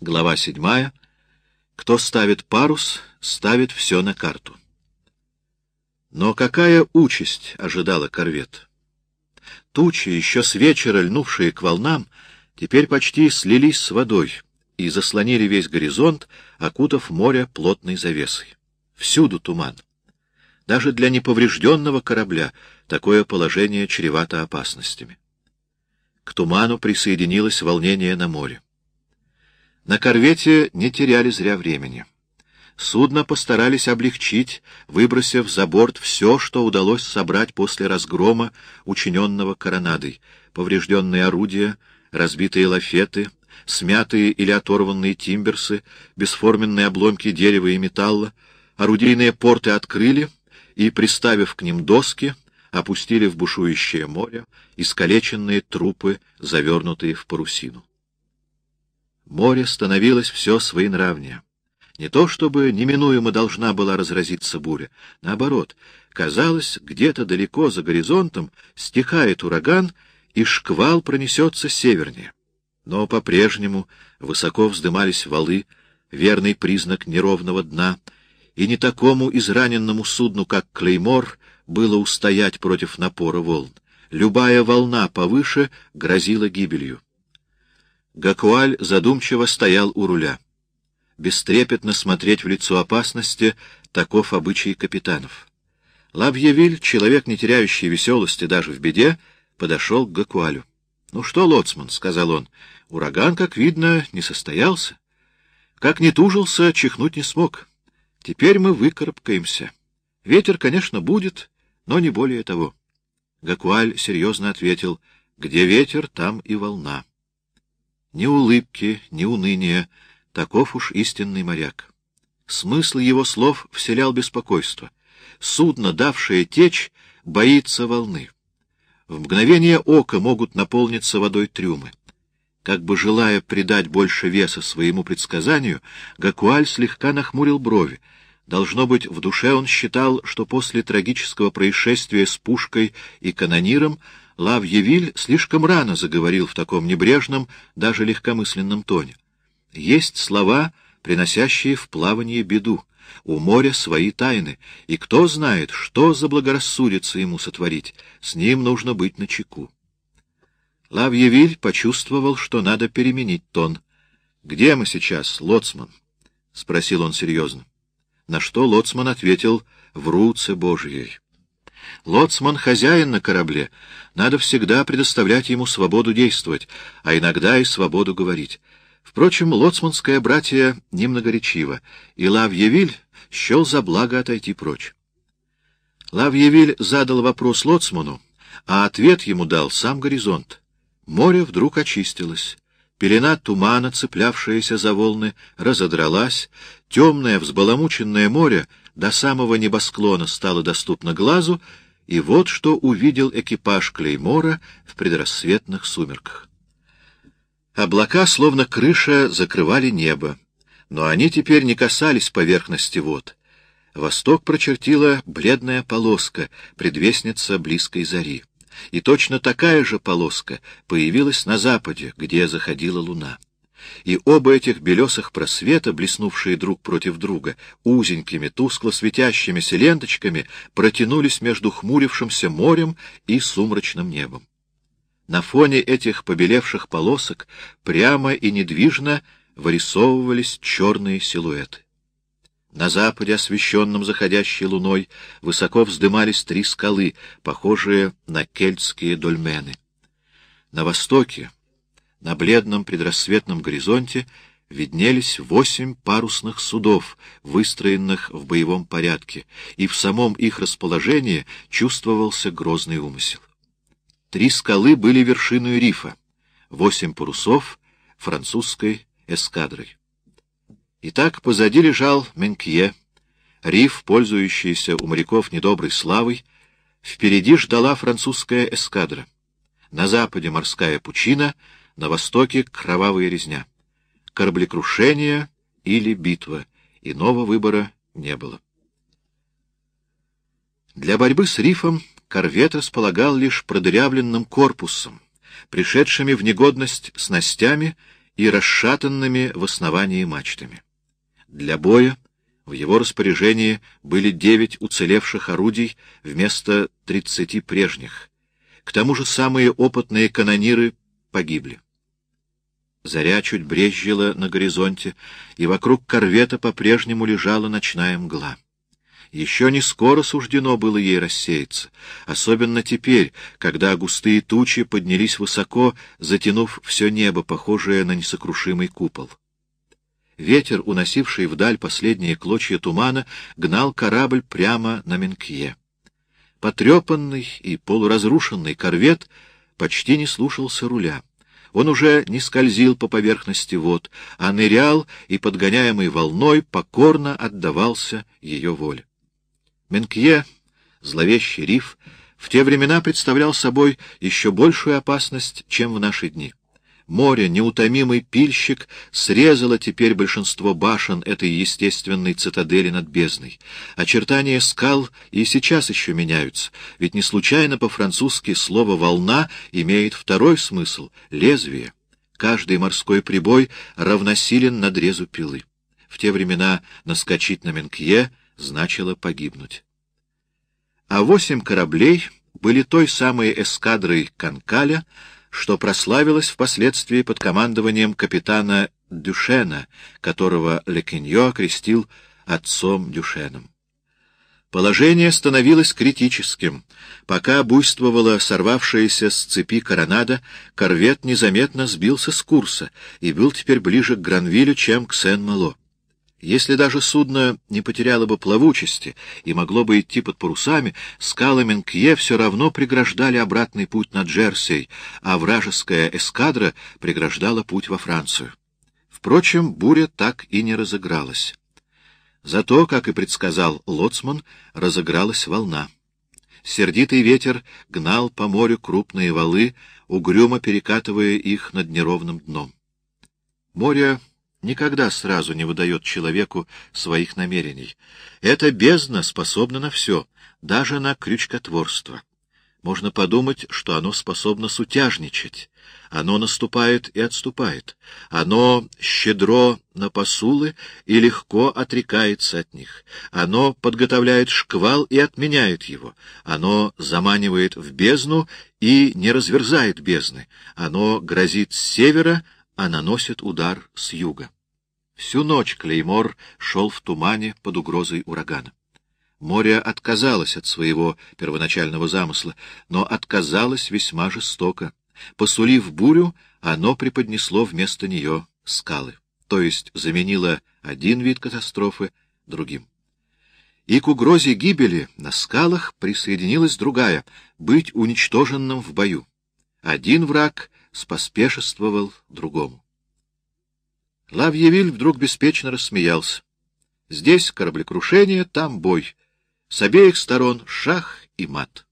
Глава седьмая. Кто ставит парус, ставит все на карту. Но какая участь ожидала корвет? Тучи, еще с вечера льнувшие к волнам, теперь почти слились с водой и заслонили весь горизонт, окутав море плотной завесой. Всюду туман. Даже для неповрежденного корабля такое положение чревато опасностями. К туману присоединилось волнение на море. На корвете не теряли зря времени. Судно постарались облегчить, выбросив за борт все, что удалось собрать после разгрома, учиненного коронадой, поврежденные орудия, разбитые лафеты, смятые или оторванные тимберсы, бесформенные обломки дерева и металла, орудийные порты открыли и, приставив к ним доски, опустили в бушующее море искалеченные трупы, завернутые в парусину. Море становилось все своенравнее. Не то чтобы неминуемо должна была разразиться буря. Наоборот, казалось, где-то далеко за горизонтом стихает ураган, и шквал пронесется севернее. Но по-прежнему высоко вздымались валы, верный признак неровного дна, и не такому израненному судну, как Клеймор, было устоять против напора волн. Любая волна повыше грозила гибелью. Гакуаль задумчиво стоял у руля. Бестрепетно смотреть в лицо опасности — таков обычай капитанов. Лабьевиль, человек, не теряющий веселости даже в беде, подошел к Гакуалю. — Ну что, лоцман, — сказал он, — ураган, как видно, не состоялся. Как не тужился, чихнуть не смог. Теперь мы выкарабкаемся. Ветер, конечно, будет, но не более того. Гакуаль серьезно ответил, — где ветер, там и волна. Ни улыбки, ни уныния, таков уж истинный моряк. Смысл его слов вселял беспокойство. Судно, давшее течь, боится волны. В мгновение ока могут наполниться водой трюмы. Как бы желая придать больше веса своему предсказанию, Гакуаль слегка нахмурил брови, Должно быть, в душе он считал, что после трагического происшествия с пушкой и канониром Лавьевиль слишком рано заговорил в таком небрежном, даже легкомысленном тоне. Есть слова, приносящие в плавание беду. У моря свои тайны, и кто знает, что заблагорассудится ему сотворить, с ним нужно быть начеку. Лавьевиль почувствовал, что надо переменить тон. — Где мы сейчас, лоцман? — спросил он серьезно на что лоцман ответил «в руце Божьей». Лоцман — хозяин на корабле, надо всегда предоставлять ему свободу действовать, а иногда и свободу говорить. Впрочем, лоцманское братье немногоречиво, и Лавьевиль счел за благо отойти прочь. Лавьевиль задал вопрос лоцману, а ответ ему дал сам горизонт. Море вдруг очистилось. Пелена тумана, цеплявшаяся за волны, разодралась, темное взбаламученное море до самого небосклона стало доступно глазу, и вот что увидел экипаж Клеймора в предрассветных сумерках. Облака, словно крыша, закрывали небо, но они теперь не касались поверхности вод. Восток прочертила бледная полоска, предвестница близкой зари и точно такая же полоска появилась на западе, где заходила луна. И оба этих белесых просвета, блеснувшие друг против друга, узенькими, тускло светящимися ленточками, протянулись между хмурившимся морем и сумрачным небом. На фоне этих побелевших полосок прямо и недвижно вырисовывались черные силуэты. На западе, освещенном заходящей луной, высоко вздымались три скалы, похожие на кельтские дольмены. На востоке, на бледном предрассветном горизонте, виднелись восемь парусных судов, выстроенных в боевом порядке, и в самом их расположении чувствовался грозный умысел. Три скалы были вершиной рифа, восемь парусов — французской эскадрой. Итак, позади лежал Менкье, риф, пользующийся у моряков недоброй славой, впереди ждала французская эскадра. На западе морская пучина, на востоке кровавая резня. Кораблекрушение или битва, иного выбора не было. Для борьбы с рифом корвет располагал лишь продырявленным корпусом, пришедшими в негодность снастями и расшатанными в основании мачтами. Для боя в его распоряжении были девять уцелевших орудий вместо тридцати прежних. К тому же самые опытные канониры погибли. Заря чуть брезжила на горизонте, и вокруг корвета по-прежнему лежала ночная мгла. Еще не скоро суждено было ей рассеяться, особенно теперь, когда густые тучи поднялись высоко, затянув все небо, похожее на несокрушимый купол. Ветер, уносивший вдаль последние клочья тумана, гнал корабль прямо на Менкье. Потрепанный и полуразрушенный корвет почти не слушался руля. Он уже не скользил по поверхности вод, а нырял и, подгоняемый волной, покорно отдавался ее воле. Менкье, зловещий риф, в те времена представлял собой еще большую опасность, чем в наши дни. Море, неутомимый пильщик, срезало теперь большинство башен этой естественной цитадели над бездной. Очертания скал и сейчас еще меняются, ведь не случайно по-французски слово «волна» имеет второй смысл — лезвие. Каждый морской прибой равносилен надрезу пилы. В те времена наскочить на Менкье значило погибнуть. А восемь кораблей были той самой эскадрой Канкаля, что прославилась впоследствии под командованием капитана Дюшена, которого Лекиньо окрестил отцом Дюшеном. Положение становилось критическим. Пока буйствовала сорвавшаяся с цепи коронада, корвет незаметно сбился с курса и был теперь ближе к Гранвилю, чем к Сен-Мало. Если даже судно не потеряло бы плавучести и могло бы идти под парусами, скалы Менкье все равно преграждали обратный путь на Джерсей, а вражеская эскадра преграждала путь во Францию. Впрочем, буря так и не разыгралась. Зато, как и предсказал Лоцман, разыгралась волна. Сердитый ветер гнал по морю крупные валы, угрюмо перекатывая их над неровным дном. Море никогда сразу не выдает человеку своих намерений. Эта бездна способна на все, даже на крючкотворство. Можно подумать, что оно способно сутяжничать. Оно наступает и отступает. Оно щедро на посулы и легко отрекается от них. Оно подготовляет шквал и отменяет его. Оно заманивает в бездну и не разверзает бездны. Оно грозит с севера, а наносит удар с юга. Всю ночь Клеймор шел в тумане под угрозой урагана. Море отказалось от своего первоначального замысла, но отказалось весьма жестоко. Посулив бурю, оно преподнесло вместо нее скалы, то есть заменило один вид катастрофы другим. И к угрозе гибели на скалах присоединилась другая — быть уничтоженным в бою. Один враг споспешествовал другому. Лавьевиль вдруг беспечно рассмеялся. Здесь кораблекрушение, там бой. С обеих сторон шах и мат.